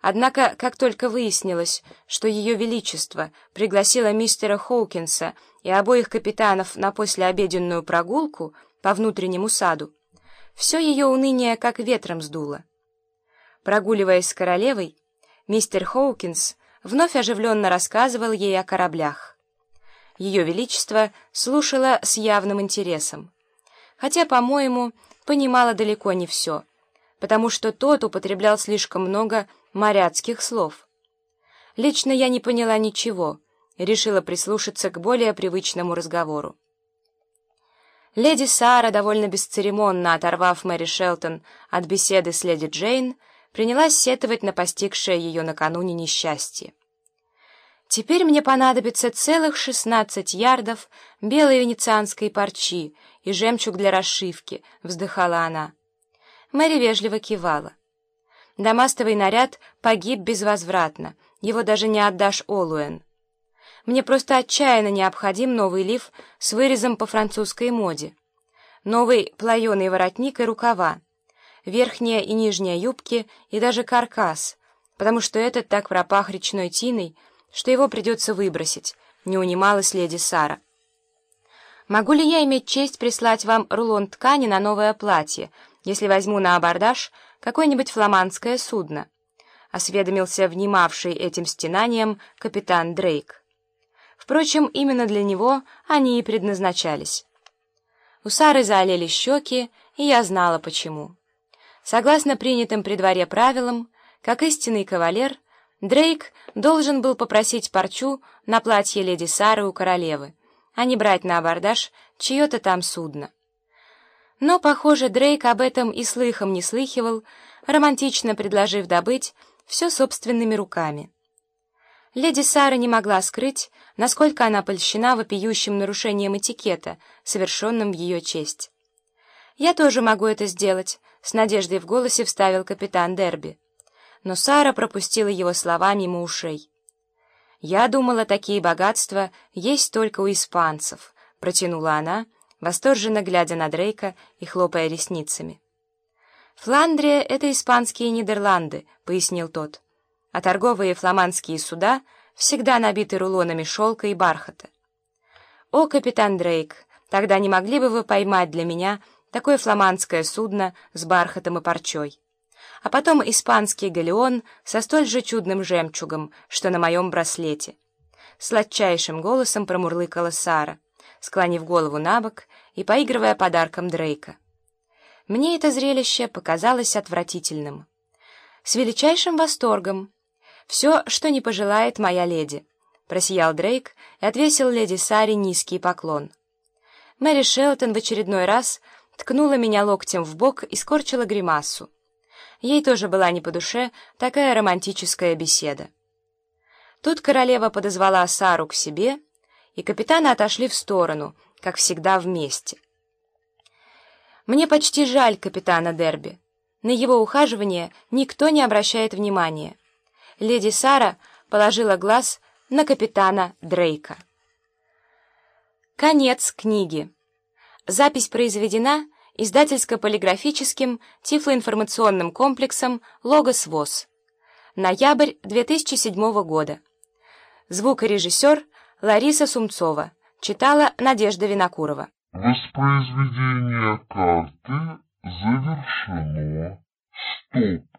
Однако, как только выяснилось, что Ее Величество пригласило мистера Хоукинса и обоих капитанов на послеобеденную прогулку по внутреннему саду, все ее уныние как ветром сдуло. Прогуливаясь с королевой, мистер Хоукинс вновь оживленно рассказывал ей о кораблях. Ее Величество слушала с явным интересом, хотя, по-моему, понимала далеко не все, потому что тот употреблял слишком много моряцких слов. Лично я не поняла ничего решила прислушаться к более привычному разговору. Леди Сара, довольно бесцеремонно оторвав Мэри Шелтон от беседы с леди Джейн, принялась сетовать на постигшее ее накануне несчастье. «Теперь мне понадобится целых шестнадцать ярдов белой венецианской парчи и жемчуг для расшивки», — вздыхала она. Мэри вежливо кивала. Дамастовый наряд погиб безвозвратно, его даже не отдашь Олуэн. Мне просто отчаянно необходим новый лиф с вырезом по французской моде. Новый плаеный воротник и рукава, верхняя и нижняя юбки и даже каркас, потому что этот так пропах речной тиной, что его придется выбросить, не унималась леди Сара. «Могу ли я иметь честь прислать вам рулон ткани на новое платье, если возьму на абордаж какое-нибудь фламандское судно», — осведомился внимавший этим стенанием капитан Дрейк. Впрочем, именно для него они и предназначались. У Сары заолели щеки, и я знала почему. Согласно принятым при дворе правилам, как истинный кавалер, Дрейк должен был попросить парчу на платье леди Сары у королевы, а не брать на абордаж чье-то там судно. Но, похоже, Дрейк об этом и слыхом не слыхивал, романтично предложив добыть все собственными руками. Леди Сара не могла скрыть, насколько она польщена вопиющим нарушением этикета, совершенным в ее честь. «Я тоже могу это сделать», — с надеждой в голосе вставил капитан Дерби. Но Сара пропустила его слова мимо ушей. «Я думала, такие богатства есть только у испанцев», — протянула она, — восторженно глядя на Дрейка и хлопая ресницами. «Фландрия — это испанские Нидерланды», — пояснил тот, «а торговые фламандские суда всегда набиты рулонами шелка и бархата». «О, капитан Дрейк, тогда не могли бы вы поймать для меня такое фламандское судно с бархатом и парчой?» а потом испанский галеон со столь же чудным жемчугом, что на моем браслете. Сладчайшим голосом промурлыкала Сара склонив голову на бок и поигрывая подарком Дрейка. Мне это зрелище показалось отвратительным. С величайшим восторгом. Все, что не пожелает моя леди. Просиял Дрейк и отвесил леди Саре низкий поклон. Мэри Шелтон в очередной раз ткнула меня локтем в бок и скорчила гримасу. Ей тоже была не по душе такая романтическая беседа. Тут королева подозвала Сару к себе и капитаны отошли в сторону, как всегда вместе. Мне почти жаль капитана Дерби. На его ухаживание никто не обращает внимания. Леди Сара положила глаз на капитана Дрейка. Конец книги. Запись произведена издательско-полиграфическим тифлоинформационным комплексом «Логос ВОЗ». Ноябрь 2007 года. Звукорежиссер Лариса Сумцова. Читала Надежда Винокурова. Воспроизведение карты завершено. Стоп.